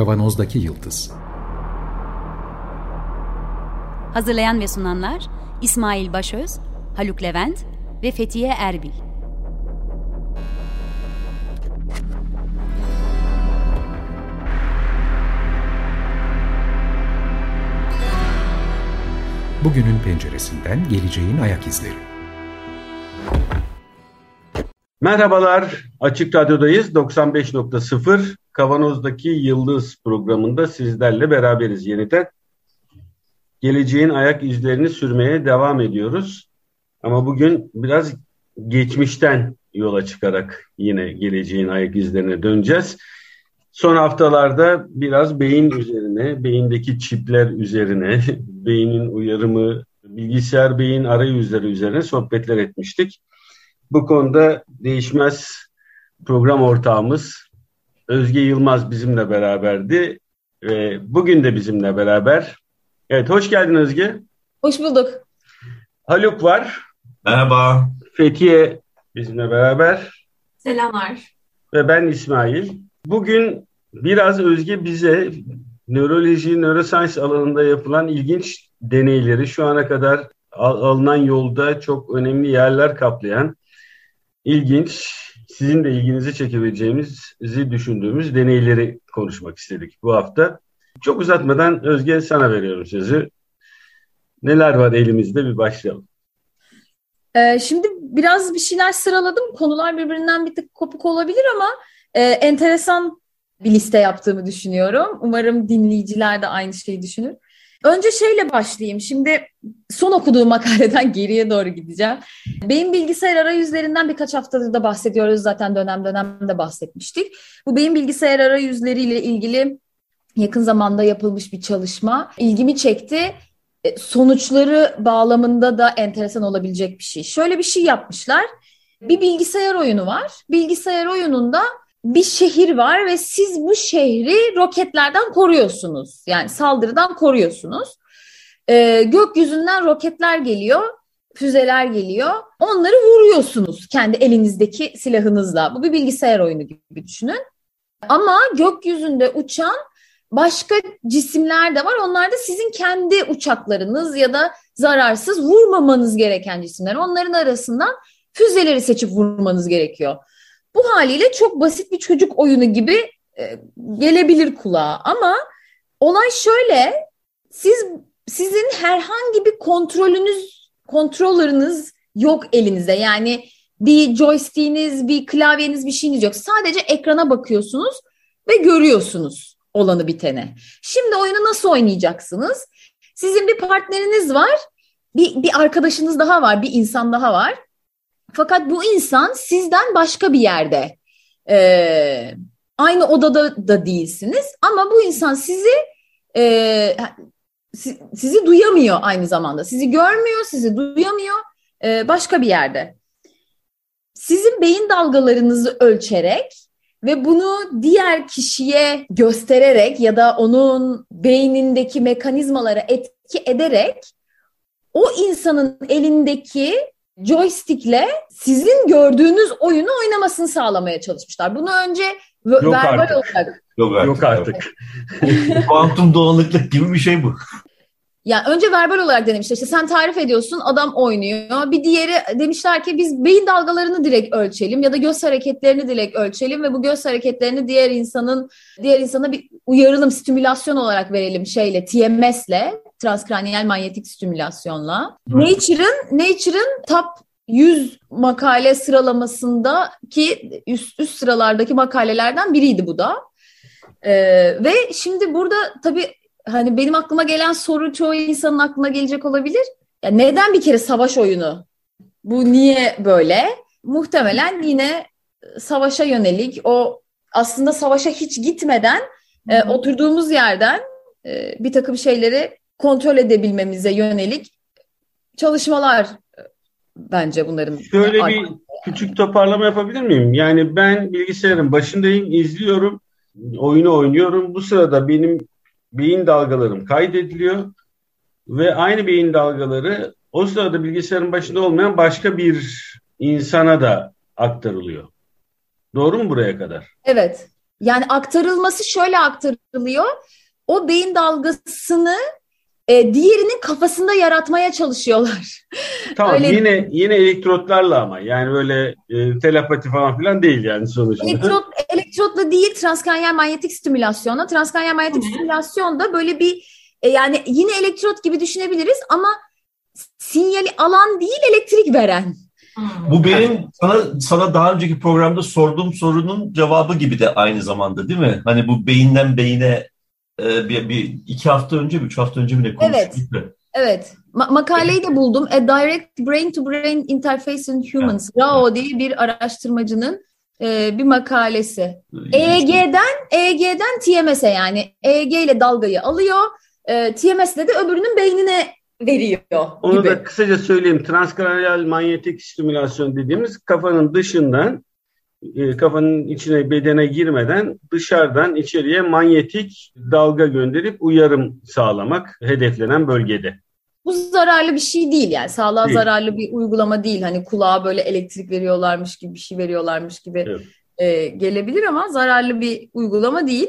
Kavanozdaki Yıldız Hazırlayan ve sunanlar İsmail Başöz, Haluk Levent ve Fethiye Erbil. Bugünün penceresinden geleceğin ayak izleri. Merhabalar, Açık Radyo'dayız. 95.0 Kavanoz'daki Yıldız programında sizlerle beraberiz yeniden. Geleceğin ayak izlerini sürmeye devam ediyoruz. Ama bugün biraz geçmişten yola çıkarak yine geleceğin ayak izlerine döneceğiz. Son haftalarda biraz beyin üzerine, beyindeki çipler üzerine, beynin uyarımı, bilgisayar beyin arayüzleri üzerine sohbetler etmiştik. Bu konuda değişmez program ortağımız Özge Yılmaz bizimle beraberdi ve bugün de bizimle beraber. Evet, hoş geldin Özge. Hoş bulduk. Haluk var. Merhaba. Fethiye bizimle beraber. Selamlar. Ve ben İsmail. Bugün biraz Özge bize nöroloji, neuroscience alanında yapılan ilginç deneyleri şu ana kadar alınan yolda çok önemli yerler kaplayan ilginç, sizin de ilginizi çekebileceğimizi düşündüğümüz deneyleri konuşmak istedik bu hafta. Çok uzatmadan Özge sana veriyorum sözü. Neler var elimizde bir başlayalım. Ee, şimdi biraz bir şeyler sıraladım. Konular birbirinden bir tık kopuk olabilir ama e, enteresan bir liste yaptığımı düşünüyorum. Umarım dinleyiciler de aynı şeyi düşünür. Önce şeyle başlayayım. Şimdi son okuduğum makaleden geriye doğru gideceğim. Beyin bilgisayar arayüzlerinden birkaç haftadır da bahsediyoruz. Zaten dönem dönem de bahsetmiştik. Bu beyin bilgisayar arayüzleriyle ilgili yakın zamanda yapılmış bir çalışma ilgimi çekti. E, sonuçları bağlamında da enteresan olabilecek bir şey. Şöyle bir şey yapmışlar. Bir bilgisayar oyunu var. Bilgisayar oyununda bir şehir var ve siz bu şehri roketlerden koruyorsunuz. Yani saldırıdan koruyorsunuz. Ee, gökyüzünden roketler geliyor, füzeler geliyor. Onları vuruyorsunuz kendi elinizdeki silahınızla. Bu bir bilgisayar oyunu gibi düşünün. Ama gökyüzünde uçan başka cisimler de var. Onlar da sizin kendi uçaklarınız ya da zararsız vurmamanız gereken cisimler. Onların arasından füzeleri seçip vurmanız gerekiyor. Bu haliyle çok basit bir çocuk oyunu gibi e, gelebilir kulağa ama olay şöyle siz sizin herhangi bir kontrolünüz kontrolörünüz yok elinize. Yani bir joystick'iniz, bir klavyeniz, bir şeyiniz yok. Sadece ekrana bakıyorsunuz ve görüyorsunuz olanı bitene. Şimdi oyunu nasıl oynayacaksınız? Sizin bir partneriniz var, bir, bir arkadaşınız daha var, bir insan daha var. Fakat bu insan sizden başka bir yerde. Ee, aynı odada da değilsiniz ama bu insan sizi e, sizi duyamıyor aynı zamanda. Sizi görmüyor, sizi duyamıyor e, başka bir yerde. Sizin beyin dalgalarınızı ölçerek ve bunu diğer kişiye göstererek ya da onun beynindeki mekanizmalara etki ederek o insanın elindeki joystickle sizin gördüğünüz oyunu oynamasını sağlamaya çalışmışlar. Bunu önce Yok verbal artık. olarak. Yok artık. Yok artık. Kuantum doğallıklık gibi bir şey bu. Yani önce verbal olarak denemişler. İşte sen tarif ediyorsun, adam oynuyor. Bir diğeri demişler ki biz beyin dalgalarını direkt ölçelim ya da göz hareketlerini direkt ölçelim ve bu göz hareketlerini diğer insanın diğer insana bir uyarılım, stimülasyon olarak verelim şeyle, TMS'le, transkraniyel manyetik stimülasyonla. Nature'ın Nature'ın top 100 makale sıralamasında ki üst üst sıralardaki makalelerden biriydi bu da. Ee, ve şimdi burada tabii hani benim aklıma gelen soru çoğu insanın aklına gelecek olabilir. Ya neden bir kere savaş oyunu? Bu niye böyle? Muhtemelen yine savaşa yönelik o aslında savaşa hiç gitmeden e, oturduğumuz yerden e, bir takım şeyleri kontrol edebilmemize yönelik çalışmalar e, bence bunların. Şöyle bir küçük toparlama yapabilir miyim? Yani ben bilgisayarın başındayım, izliyorum, oyunu oynuyorum. Bu sırada benim beyin dalgalarım kaydediliyor ve aynı beyin dalgaları o sırada bilgisayarın başında olmayan başka bir insana da aktarılıyor. Doğru mu buraya kadar? Evet. Yani aktarılması şöyle aktarılıyor. O beyin dalgasını e, diğerinin kafasında yaratmaya çalışıyorlar. Tamam Öyle- yine yine elektrotlarla ama yani böyle e, telepati falan filan değil yani sonuçta. Elektrot, elektrotla değil transkranyal manyetik stimülasyonla. Transkranyal manyetik stimülasyon da böyle bir e, yani yine elektrot gibi düşünebiliriz ama sinyali alan değil elektrik veren. Bu benim sana sana daha önceki programda sorduğum sorunun cevabı gibi de aynı zamanda değil mi? Hani bu beyinden beyine e, bir, bir iki hafta önce mi, üç hafta önce mi ne konuştuk? da. Evet. Ma- makaleyi de buldum. A Direct Brain to Brain Interface in Humans. RAO diye bir araştırmacının e, bir makalesi. EEG'den EEG'den TMS'e yani EEG ile dalgayı alıyor. E, TMS'le de öbürünün beynine veriyor Onu gibi. da kısaca söyleyeyim. Transkranyal manyetik stimülasyon dediğimiz kafanın dışından e, kafanın içine bedene girmeden dışarıdan içeriye manyetik dalga gönderip uyarım sağlamak hedeflenen bölgede. Bu zararlı bir şey değil yani. Sağlığa Değil. zararlı bir uygulama değil. Hani kulağa böyle elektrik veriyorlarmış gibi bir şey veriyorlarmış gibi Evet. e, gelebilir ama zararlı bir uygulama değil.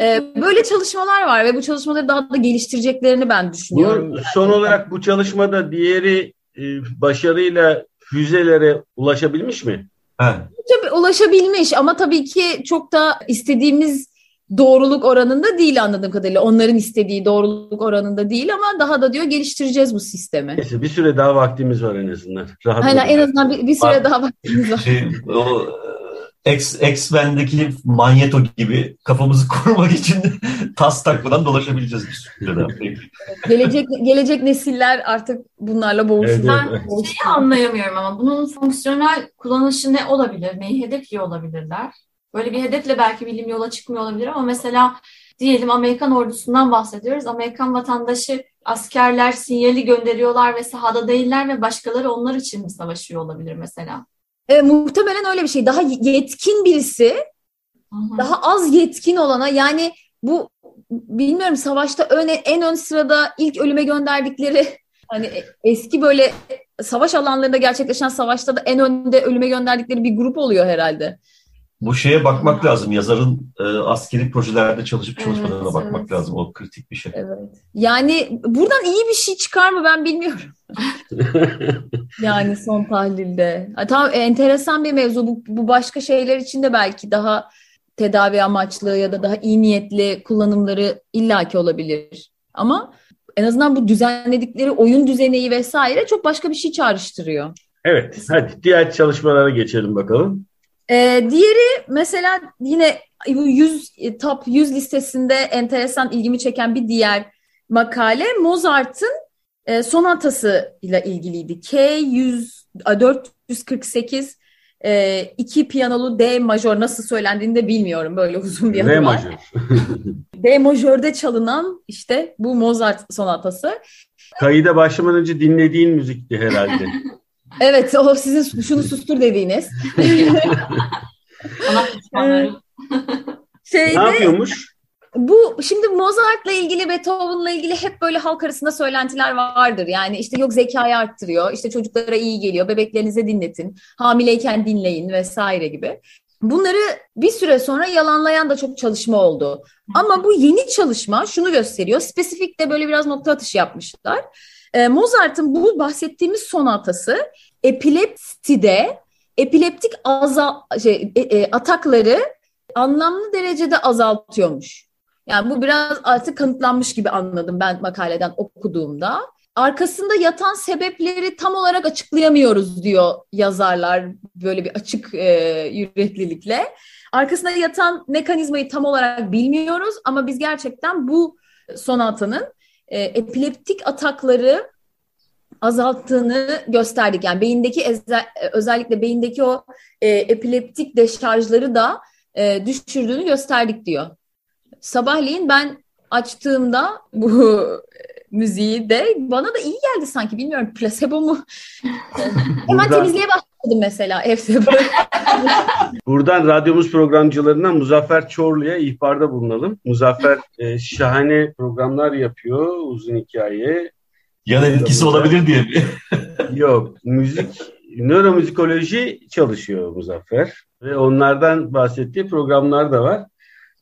E, böyle çalışmalar var ve bu çalışmaları daha da geliştireceklerini ben düşünüyorum. Bu, son olarak bu çalışmada diğeri e, başarıyla füzelere ulaşabilmiş mi? Ha, Tabii ulaşabilmiş ama tabii ki çok da istediğimiz doğruluk oranında değil anladığım kadarıyla. Onların istediği doğruluk oranında değil ama daha da diyor geliştireceğiz bu sistemi. Neyse bir süre daha vaktimiz var en azından. Rahat Aynen en azından bir, bir süre daha vaktimiz var. şey, o X-Men'deki manyeto gibi kafamızı korumak için tas takmadan dolaşabileceğiz. Peki. Gelecek gelecek nesiller artık bunlarla boğuşurlar. Evet, Ben şeyi anlayamıyorum ama bunun fonksiyonel kullanışı ne olabilir? Neyi hedefliyor olabilirler? Böyle bir hedefle belki bilim yola çıkmıyor olabilir ama mesela diyelim Amerikan ordusundan bahsediyoruz. Amerikan vatandaşı askerler sinyali gönderiyorlar ve sahada değiller ve başkaları onlar için mi savaşıyor olabilir mesela? E, muhtemelen öyle bir şey. Daha yetkin birisi hı. daha az yetkin olana yani bu bilmiyorum savaşta ön, en ön sırada ilk ölüme gönderdikleri hani eski böyle savaş alanlarında gerçekleşen savaşta da en önde ölüme gönderdikleri bir grup oluyor herhalde. Bu şeye bakmak lazım. Yazarın e, askeri projelerde çalışıp çalışmadığına Evet, bakmak evet. lazım. O kritik bir şey. Evet. Yani buradan iyi bir şey çıkar mı ben bilmiyorum. Yani son tahlilde. Ha, Tamam enteresan bir mevzu. Bu, bu başka şeyler için de belki daha tedavi amaçlı ya da daha iyi niyetli kullanımları illaki olabilir. Ama en azından bu düzenledikleri oyun düzeneyi vesaire çok başka bir şey çağrıştırıyor. Evet, hadi diğer çalışmalara geçelim bakalım. Ee, diğeri mesela yine bu 100 e, top 100 listesinde enteresan ilgimi çeken bir diğer makale Mozart'ın e, sonatası ile ilgiliydi. K100 a, 448 e, iki piyanolu D majör nasıl söylendiğini de bilmiyorum böyle uzun bir adı var. majör. D majörde çalınan işte bu Mozart sonatası. Kayıda başlamadan önce dinlediğin müzikti herhalde. Evet o sizin şunu sustur dediğiniz. Şeyde, ne yapıyormuş? Bu şimdi Mozart'la ilgili Beethoven'la ilgili hep böyle halk arasında söylentiler vardır. Yani işte yok zekayı arttırıyor, işte çocuklara iyi geliyor, bebeklerinize dinletin, hamileyken dinleyin vesaire gibi. Bunları bir süre sonra yalanlayan da çok çalışma oldu. Ama bu yeni çalışma şunu gösteriyor. Spesifik de böyle biraz nokta atışı yapmışlar. Ee, Mozart'ın bu bahsettiğimiz sonatası epilepside epileptik azal, şey, e, e, atakları anlamlı derecede azaltıyormuş. Yani bu biraz artık kanıtlanmış gibi anladım ben makaleden okuduğumda. Arkasında yatan sebepleri tam olarak açıklayamıyoruz diyor yazarlar böyle bir açık e, yüreklilikle. Arkasında yatan mekanizmayı tam olarak bilmiyoruz ama biz gerçekten bu sonatanın e, epileptik atakları azalttığını gösterdik. Yani beyindeki eze- özellikle beyindeki o e, epileptik deşarjları da e, düşürdüğünü gösterdik diyor. Sabahleyin ben açtığımda bu müziği de bana da iyi geldi sanki bilmiyorum plasebo mu? Hemen temizliğe başladım mesela evde böyle. Buradan radyomuz programcılarına Muzaffer Çorlu'ya ihbarda bulunalım. Muzaffer e, şahane programlar yapıyor, uzun hikaye. Yan etkisi olabilir diye mi? Yok, müzik, nöromüzikoloji çalışıyor Muzaffer. Ve onlardan bahsettiği programlar da var.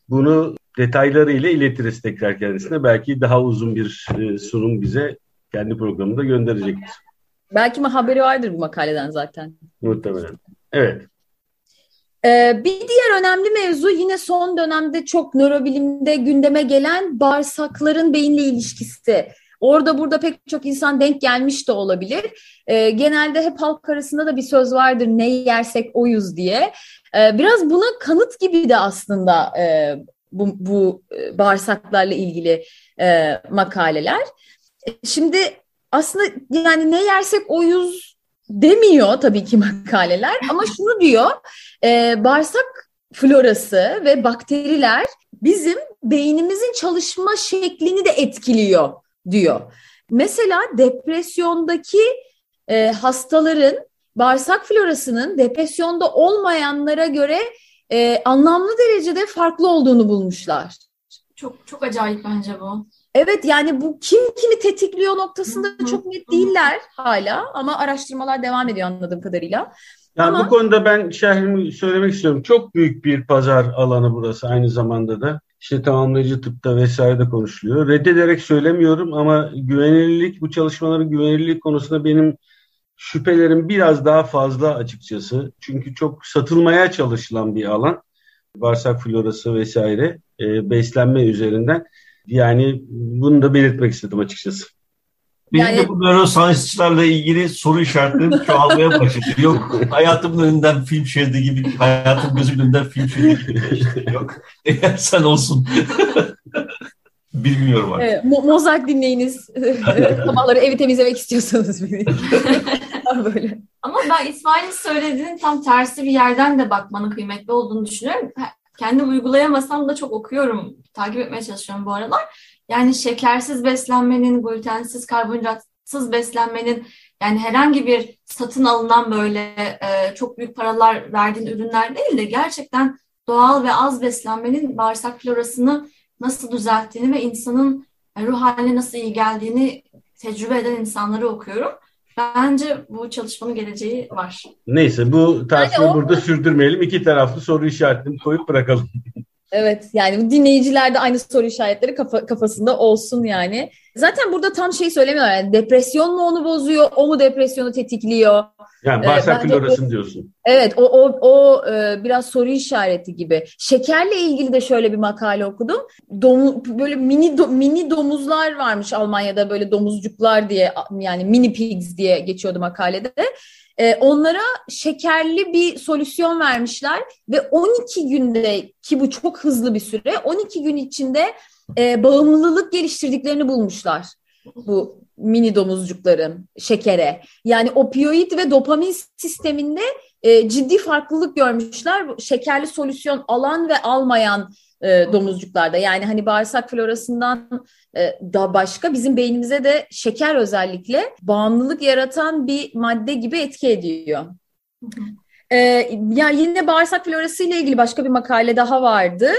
Bunu detaylarıyla iletiriz tekrar kendisine. Belki daha uzun bir e, sunum bize kendi programında gönderecektir. Belki mi haberi vardır bu makaleden zaten. Muhtemelen. Evet. Ee, bir diğer önemli mevzu yine son dönemde çok nörobilimde gündeme gelen bağırsakların beyinle ilişkisi. Orada burada pek çok insan denk gelmiş de olabilir. Ee, genelde hep halk arasında da bir söz vardır ne yersek oyuz diye. Ee, biraz buna kanıt gibi de aslında e, bu, bu e, bağırsaklarla ilgili e, makaleler. Şimdi aslında yani ne yersek oyuz demiyor tabii ki makaleler ama şunu diyor e, bağırsak florası ve bakteriler bizim beynimizin çalışma şeklini de etkiliyor diyor. Mesela depresyondaki e, hastaların bağırsak florasının depresyonda olmayanlara göre e, anlamlı derecede farklı olduğunu bulmuşlar. Çok çok acayip bence bu. Evet yani bu kim kimi tetikliyor noktasında çok net değiller hala ama araştırmalar devam ediyor anladığım kadarıyla. Yani ama... bu konuda ben şehrimi söylemek istiyorum. Çok büyük bir pazar alanı burası aynı zamanda da. İşte tamamlayıcı tıpta vesaire de konuşuluyor. Reddederek söylemiyorum ama güvenilirlik, bu çalışmaların güvenilirlik konusunda benim şüphelerim biraz daha fazla açıkçası. Çünkü çok satılmaya çalışılan bir alan. Bağırsak florası vesaire e, beslenme üzerinden. Yani bunu da belirtmek istedim açıkçası. Benim yani... de bu nöroscience'larla ilgili soru işaretlerim çoğalmaya başladı. Yok hayatımın önünden film şeridi gibi, hayatım gözümün önünden film şeridi gibi. Yok. Eğer sen olsun. Bilmiyorum artık. Evet, Mo Mozart dinleyiniz. Sabahları evi temizlemek istiyorsanız. Böyle. Ama ben İsmail'in söylediğinin tam tersi bir yerden de bakmanın kıymetli olduğunu düşünüyorum. Kendim uygulayamasam da çok okuyorum, takip etmeye çalışıyorum bu aralar. Yani şekersiz beslenmenin, glutensiz, karbonhidratsız beslenmenin yani herhangi bir satın alınan böyle e, çok büyük paralar verdiğin ürünler değil de gerçekten doğal ve az beslenmenin bağırsak florasını nasıl düzelttiğini ve insanın ruh haline nasıl iyi geldiğini tecrübe eden insanları okuyorum. Bence bu çalışmanın geleceği var. Neyse bu tartışmayı yani burada sürdürmeyelim. İki taraflı soru işaretini koyup bırakalım. Evet yani dinleyiciler de aynı soru işaretleri kafa, kafasında olsun yani. Zaten burada tam şey söylemiyorlar. Yani depresyon mu onu bozuyor, o mu depresyonu tetikliyor? Yani ee, bağırsak ee, florasını diyorsun. Evet o, o, o e, biraz soru işareti gibi. Şekerle ilgili de şöyle bir makale okudum. Domu, böyle mini do, mini domuzlar varmış Almanya'da böyle domuzcuklar diye yani mini pigs diye geçiyordu makalede. E, onlara şekerli bir solüsyon vermişler ve 12 günde ki bu çok hızlı bir süre 12 gün içinde e, bağımlılık geliştirdiklerini bulmuşlar bu mini domuzcukların şekere. Yani opioid ve dopamin sisteminde e, ciddi farklılık görmüşler. Şekerli solüsyon alan ve almayan e, domuzcuklarda. Yani hani bağırsak florasından e, da başka bizim beynimize de şeker özellikle bağımlılık yaratan bir madde gibi etki ediyor. E, ya yine bağırsak florası ile ilgili başka bir makale daha vardı.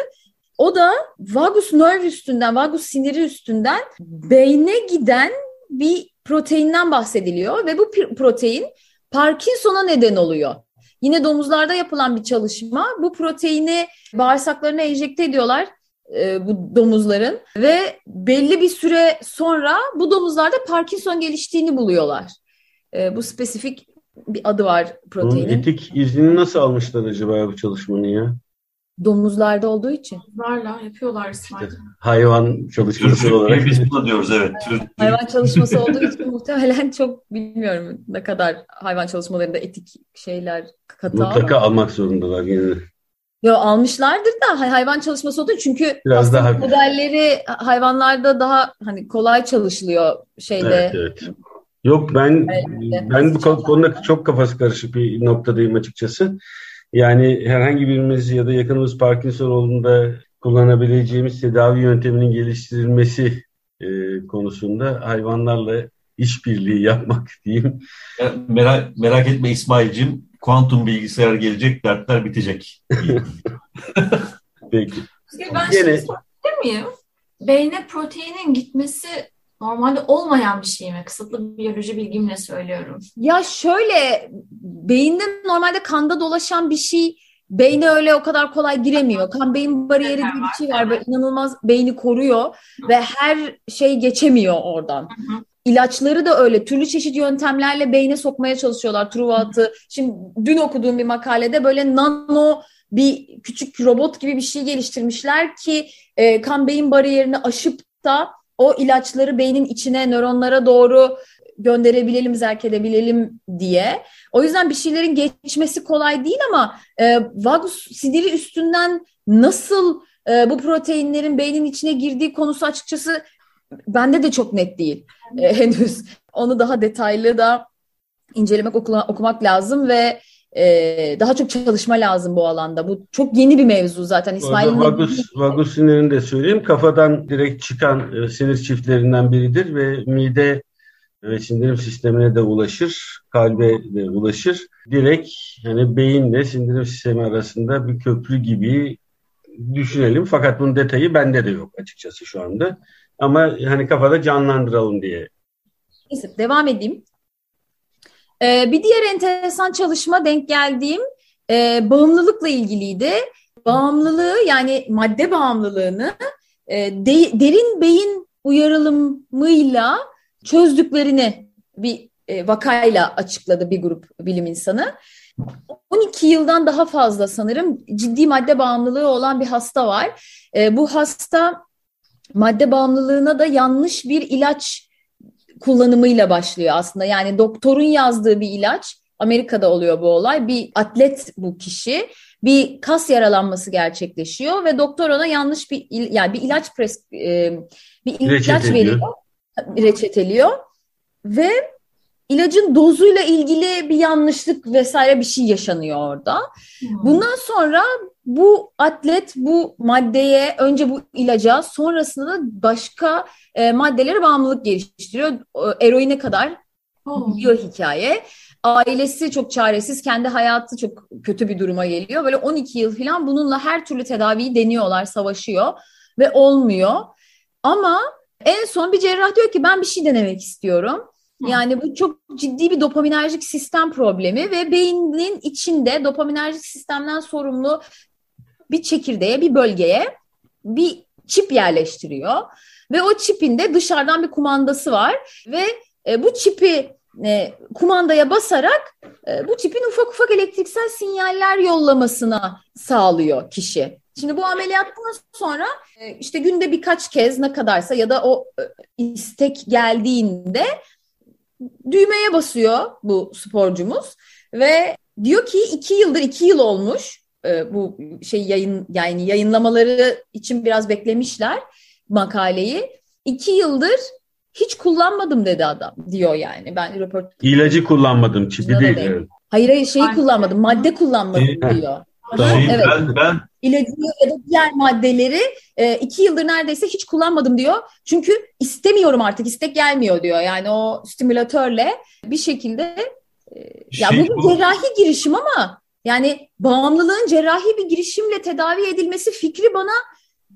O da vagus nerve üstünden, vagus siniri üstünden beyne giden bir proteinden bahsediliyor ve bu protein Parkinson'a neden oluyor. Yine domuzlarda yapılan bir çalışma. Bu proteini bağırsaklarına enjekte ediyorlar e, bu domuzların ve belli bir süre sonra bu domuzlarda Parkinson geliştiğini buluyorlar. E, bu spesifik bir adı var proteinin. Bunun etik iznini nasıl almışlar acaba bu çalışmanın ya? Domuzlarda olduğu için. Domuzlarla yapıyorlar İşte, hayvan çalışması olarak. Biz bunu diyoruz evet. hayvan çalışması olduğu için muhtemelen çok bilmiyorum ne kadar hayvan çalışmalarında etik şeyler katı Mutlaka ama. almak zorundalar yine. Yo almışlardır da hayvan çalışması olduğu çünkü biraz daha modelleri hayvanlarda daha hani kolay çalışılıyor şeyde. Evet, evet. Yok ben ben bu konuda çok kafası karışık bir noktadayım açıkçası. Yani herhangi birimiz ya da yakınımız Parkinson olduğunda kullanabileceğimiz tedavi yönteminin geliştirilmesi e, konusunda hayvanlarla işbirliği yapmak diyeyim. Merak, merak etme İsmail'cim, kuantum bilgisayar gelecek, dertler bitecek. Peki. Ben Yine... şey miyim? Beyne proteinin gitmesi normalde olmayan bir şey mi? Kısıtlı biyoloji bilgimle söylüyorum. Ya şöyle beyinde normalde kanda dolaşan bir şey beyne öyle o kadar kolay giremiyor. Kan beyin bariyeri diye bir şey var. Böyle inanılmaz beyni koruyor ve her şey geçemiyor oradan. İlaçları da öyle. Türlü çeşit yöntemlerle beyne sokmaya çalışıyorlar Truvat'ı. Şimdi dün okuduğum bir makalede böyle nano bir küçük robot gibi bir şey geliştirmişler ki e, kan beyin bariyerini aşıp da o ilaçları beynin içine nöronlara doğru gönderebilelim, zerk edebilelim diye. O yüzden bir şeylerin geçmesi kolay değil ama e, vagus sidiri üstünden nasıl e, bu proteinlerin beynin içine girdiği konusu açıkçası bende de çok net değil e, henüz. Onu daha detaylı da incelemek, okula, okumak lazım ve e, daha çok çalışma lazım bu alanda. Bu çok yeni bir mevzu zaten. İsmail'in vagus, vagus sinirini de söyleyeyim. Kafadan direkt çıkan e, sinir çiftlerinden biridir ve mide ve sindirim sistemine de ulaşır, kalbe de ulaşır. Direkt yani beyinle sindirim sistemi arasında bir köprü gibi düşünelim. Fakat bunun detayı bende de yok açıkçası şu anda. Ama hani kafada canlandıralım diye. Neyse devam edeyim. Ee, bir diğer enteresan çalışma denk geldiğim e, bağımlılıkla ilgiliydi. Bağımlılığı yani madde bağımlılığını e, de, derin beyin uyarılımıyla çözdüklerini bir e, vakayla açıkladı bir grup bilim insanı. 12 yıldan daha fazla sanırım ciddi madde bağımlılığı olan bir hasta var. E, bu hasta madde bağımlılığına da yanlış bir ilaç kullanımıyla başlıyor aslında. Yani doktorun yazdığı bir ilaç, Amerika'da oluyor bu olay. Bir atlet bu kişi, bir kas yaralanması gerçekleşiyor ve doktor ona yanlış bir yani bir ilaç pres e, bir ilaç veriyor, reçeteliyor ve ilacın dozuyla ilgili bir yanlışlık vesaire bir şey yaşanıyor orada. Hmm. Bundan sonra bu atlet bu maddeye önce bu ilaca sonrasında da başka e, maddelere bağımlılık geliştiriyor. Eroine kadar gidiyor hikaye. Ailesi çok çaresiz, kendi hayatı çok kötü bir duruma geliyor. Böyle 12 yıl falan bununla her türlü tedaviyi deniyorlar, savaşıyor ve olmuyor. Ama en son bir cerrah diyor ki ben bir şey denemek istiyorum. Yani bu çok ciddi bir dopaminerjik sistem problemi ve beynin içinde dopaminerjik sistemden sorumlu bir çekirdeğe, bir bölgeye bir çip yerleştiriyor. Ve o çipin de dışarıdan bir kumandası var ve e, bu çipi e, kumandaya basarak e, bu çipin ufak ufak elektriksel sinyaller yollamasına sağlıyor kişi. Şimdi bu ameliyattan sonra e, işte günde birkaç kez ne kadarsa ya da o e, istek geldiğinde düğmeye basıyor bu sporcumuz ve diyor ki iki yıldır iki yıl olmuş e, bu şey yayın yani yayınlamaları için biraz beklemişler makaleyi. İki yıldır hiç kullanmadım dedi adam diyor yani. Ben röport İlacı kullanmadım çipi değil. Hayır hayır şeyi kullanmadım madde kullanmadım diyor. Şey, evet. Ben, ben ilacı ya da diğer maddeleri e, iki yıldır neredeyse hiç kullanmadım diyor. Çünkü istemiyorum artık istek gelmiyor diyor. Yani o stimülatörle bir şekilde e, şey, ya bu bir cerrahi girişim ama yani bağımlılığın cerrahi bir girişimle tedavi edilmesi fikri bana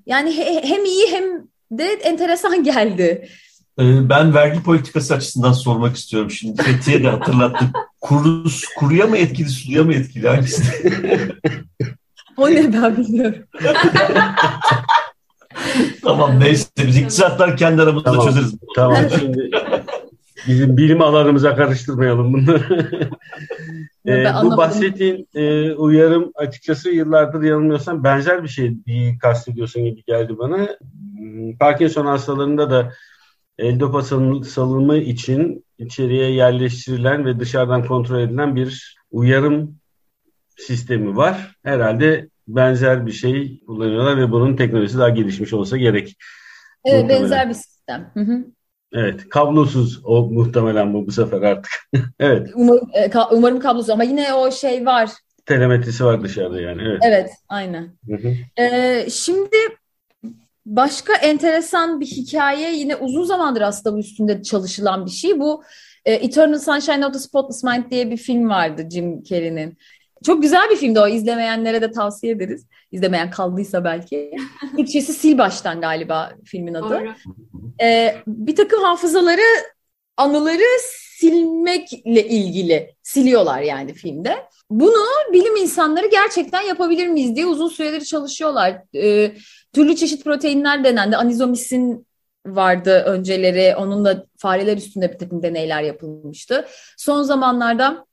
yani he, hem iyi hem de enteresan geldi. Ee, ben vergi politikası açısından sormak istiyorum şimdi. Fethiye de hatırlattı. Kuru, kuruya mı etkili, suya mı etkili? Hangisi? o ne ben bilmiyorum. tamam neyse biz iktisatlar kendi aramızda tamam, çözeriz. Tamam şimdi bizim bilim alanımıza karıştırmayalım bunları. e, bu bahsettiğin e, uyarım açıkçası yıllardır yanılmıyorsam benzer bir şey kastediyorsun gibi geldi bana. Hmm, Parkinson hastalarında da L-dopa salınımı için içeriye yerleştirilen ve dışarıdan kontrol edilen bir uyarım sistemi var. Herhalde benzer bir şey kullanıyorlar ve bunun teknolojisi daha gelişmiş olsa gerek. Evet, muhtemelen. benzer bir sistem. Hı hı. Evet, kablosuz o muhtemelen bu bu sefer artık. evet. Umarım, e, umarım kablosuz ama yine o şey var. Telemetrisi var dışarıda yani. Evet, evet aynen. Hı hı. Ee, şimdi başka enteresan bir hikaye yine uzun zamandır aslında bu üstünde çalışılan bir şey. Bu e, Eternal Sunshine of the Spotless Mind diye bir film vardı Jim Carrey'nin. Çok güzel bir filmdi o. İzlemeyenlere de tavsiye ederiz. İzlemeyen kaldıysa belki. Türkçesi Sil Baştan galiba filmin adı. Ee, bir takım hafızaları, anıları silmekle ilgili siliyorlar yani filmde. Bunu bilim insanları gerçekten yapabilir miyiz diye uzun süredir çalışıyorlar. E, türlü çeşit proteinler denendi. Anizomisin vardı önceleri. Onunla fareler üstünde bir takım deneyler yapılmıştı. Son zamanlarda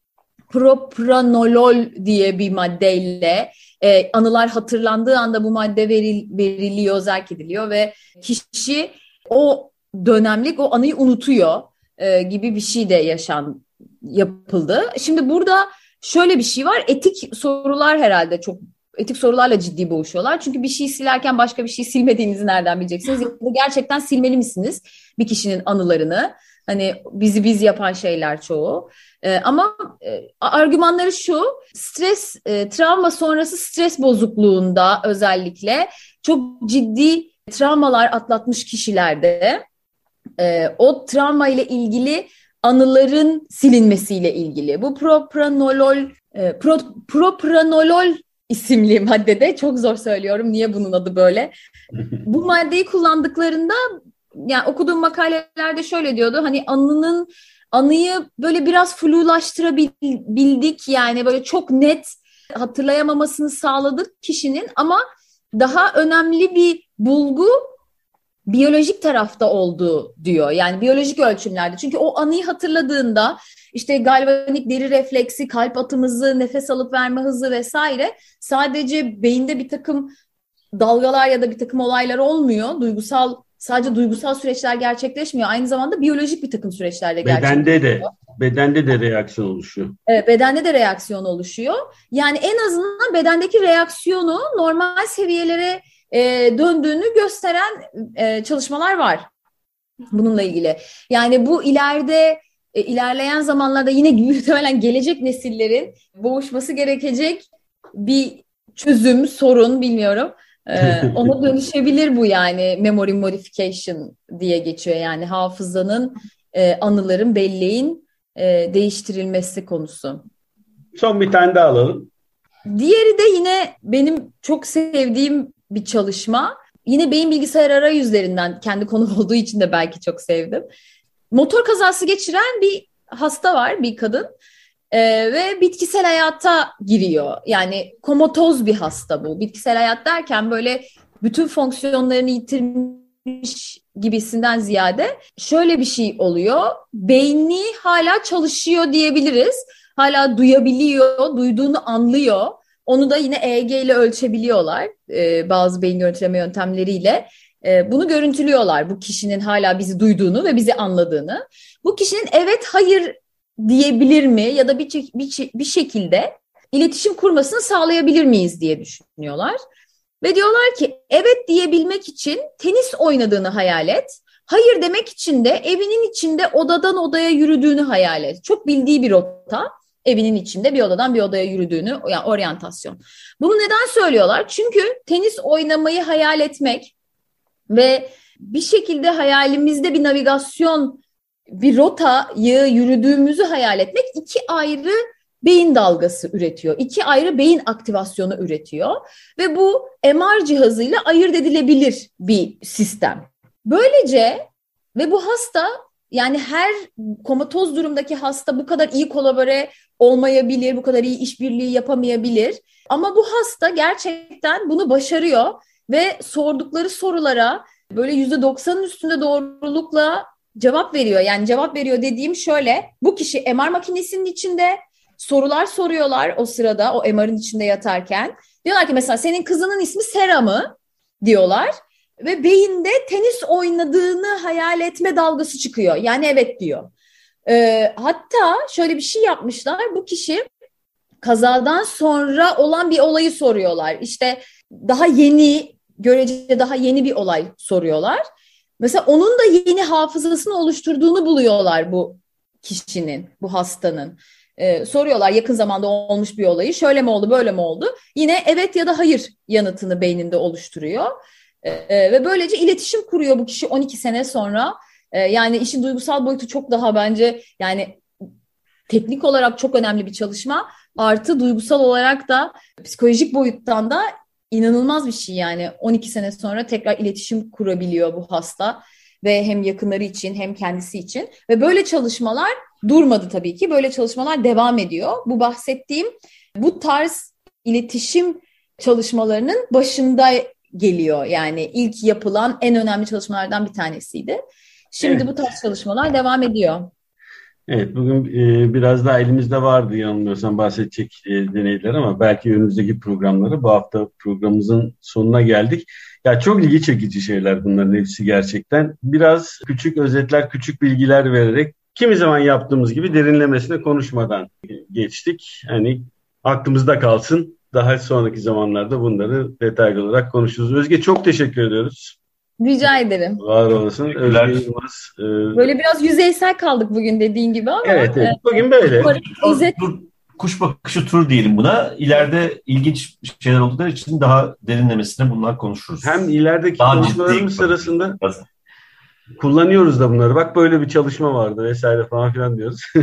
propranolol diye bir maddeyle e, anılar hatırlandığı anda bu madde veril, veriliyor, zerk ediliyor ve kişi o dönemlik o anıyı unutuyor e, gibi bir şey de yaşan yapıldı. Şimdi burada şöyle bir şey var. Etik sorular herhalde çok etik sorularla ciddi boğuşuyorlar. Çünkü bir şey silerken başka bir şey silmediğinizi nereden bileceksiniz? Da gerçekten silmeli misiniz bir kişinin anılarını? Hani bizi biz yapan şeyler çoğu. E, ama e, argümanları şu, stres, e, travma sonrası stres bozukluğunda özellikle çok ciddi travmalar atlatmış kişilerde e, o travma ile ilgili anıların silinmesiyle ilgili. Bu propranolol, e, pro, propranolol isimli maddede çok zor söylüyorum. Niye bunun adı böyle? Bu maddeyi kullandıklarında yani okuduğum makalelerde şöyle diyordu. Hani anının anıyı böyle biraz flulaştırabildik yani böyle çok net hatırlayamamasını sağladık kişinin ama daha önemli bir bulgu biyolojik tarafta olduğu diyor. Yani biyolojik ölçümlerde. Çünkü o anıyı hatırladığında işte galvanik deri refleksi, kalp atımızı, nefes alıp verme hızı vesaire sadece beyinde bir takım dalgalar ya da bir takım olaylar olmuyor. Duygusal sadece duygusal süreçler gerçekleşmiyor. Aynı zamanda biyolojik bir takım süreçlerle gerçekleşiyor. Bedende de bedende de reaksiyon oluşuyor. Evet, bedende de reaksiyon oluşuyor. Yani en azından bedendeki reaksiyonu normal seviyelere e, döndüğünü gösteren e, çalışmalar var bununla ilgili. Yani bu ileride e, ilerleyen zamanlarda yine muhtemelen gelecek nesillerin boğuşması gerekecek bir çözüm, sorun bilmiyorum. Ee, ona dönüşebilir bu yani memory modification diye geçiyor yani hafızanın, e, anıların, belleğin e, değiştirilmesi konusu. Son bir tane daha alalım. Diğeri de yine benim çok sevdiğim bir çalışma. Yine beyin bilgisayar arayüzlerinden kendi konu olduğu için de belki çok sevdim. Motor kazası geçiren bir hasta var, bir kadın. Ee, ve bitkisel hayata giriyor. Yani komotoz bir hasta bu. Bitkisel hayat derken böyle bütün fonksiyonlarını yitirmiş gibisinden ziyade şöyle bir şey oluyor. Beyni hala çalışıyor diyebiliriz. Hala duyabiliyor, duyduğunu anlıyor. Onu da yine EEG ile ölçebiliyorlar e, bazı beyin görüntüleme yöntemleriyle. E, bunu görüntülüyorlar bu kişinin hala bizi duyduğunu ve bizi anladığını. Bu kişinin evet hayır diyebilir mi ya da bir, bir, bir şekilde iletişim kurmasını sağlayabilir miyiz diye düşünüyorlar. Ve diyorlar ki evet diyebilmek için tenis oynadığını hayal et. Hayır demek için de evinin içinde odadan odaya yürüdüğünü hayal et. Çok bildiği bir rota evinin içinde bir odadan bir odaya yürüdüğünü yani oryantasyon. Bunu neden söylüyorlar? Çünkü tenis oynamayı hayal etmek ve bir şekilde hayalimizde bir navigasyon bir rotayı yürüdüğümüzü hayal etmek iki ayrı beyin dalgası üretiyor. İki ayrı beyin aktivasyonu üretiyor ve bu MR cihazıyla ayırt edilebilir bir sistem. Böylece ve bu hasta yani her komatoz durumdaki hasta bu kadar iyi kolabore olmayabilir, bu kadar iyi işbirliği yapamayabilir. Ama bu hasta gerçekten bunu başarıyor ve sordukları sorulara böyle yüzde doksanın üstünde doğrulukla cevap veriyor. Yani cevap veriyor dediğim şöyle. Bu kişi MR makinesinin içinde sorular soruyorlar o sırada o MR'ın içinde yatarken. Diyorlar ki mesela senin kızının ismi Sera mı? diyorlar. Ve beyinde tenis oynadığını hayal etme dalgası çıkıyor. Yani evet diyor. Ee, hatta şöyle bir şey yapmışlar. Bu kişi kazadan sonra olan bir olayı soruyorlar. İşte daha yeni, görece daha yeni bir olay soruyorlar. Mesela onun da yeni hafızasını oluşturduğunu buluyorlar bu kişinin, bu hastanın. Ee, soruyorlar yakın zamanda olmuş bir olayı. Şöyle mi oldu, böyle mi oldu? Yine evet ya da hayır yanıtını beyninde oluşturuyor. Ee, ve böylece iletişim kuruyor bu kişi 12 sene sonra. Ee, yani işin duygusal boyutu çok daha bence yani teknik olarak çok önemli bir çalışma. Artı duygusal olarak da psikolojik boyuttan da inanılmaz bir şey yani 12 sene sonra tekrar iletişim kurabiliyor bu hasta ve hem yakınları için hem kendisi için ve böyle çalışmalar durmadı tabii ki. Böyle çalışmalar devam ediyor. Bu bahsettiğim bu tarz iletişim çalışmalarının başında geliyor. Yani ilk yapılan en önemli çalışmalardan bir tanesiydi. Şimdi bu tarz çalışmalar devam ediyor. Evet, bugün e, biraz daha elimizde vardı yanılmıyorsam bahsedecek e, deneyler ama belki önümüzdeki programları bu hafta programımızın sonuna geldik. Ya çok ilgi çekici şeyler bunların hepsi gerçekten. Biraz küçük özetler, küçük bilgiler vererek kimi zaman yaptığımız gibi derinlemesine konuşmadan geçtik. Hani aklımızda kalsın. Daha sonraki zamanlarda bunları detaylı olarak konuşuruz. Özge çok teşekkür ediyoruz. Rica ederim. Var olasın. Özge Yılmaz. E... Böyle biraz yüzeysel kaldık bugün dediğin gibi ama. Evet, evet. bugün böyle. Özet... Kuş bakışı tur diyelim buna. İleride ilginç şeyler oldukları için daha derinlemesine bunlar konuşuruz. Hem ilerideki konuşmalarımız sırasında kullanıyoruz da bunları. Bak böyle bir çalışma vardı vesaire falan filan diyoruz.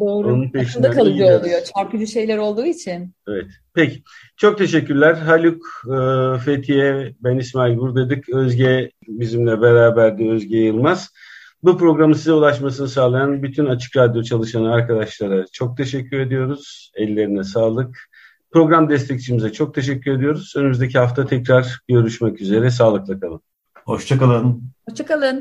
Doğru. Onun Akılda kalıcı oluyor. Çarpıcı şeyler olduğu için. Evet. Peki. Çok teşekkürler. Haluk, e, Fethiye, ben İsmail buradaydık. Özge bizimle beraberdi Özge Yılmaz. Bu programı size ulaşmasını sağlayan bütün Açık Radyo çalışan arkadaşlara çok teşekkür ediyoruz. Ellerine sağlık. Program destekçimize çok teşekkür ediyoruz. Önümüzdeki hafta tekrar görüşmek üzere. Sağlıkla kalın. Hoşçakalın. Hoşçakalın.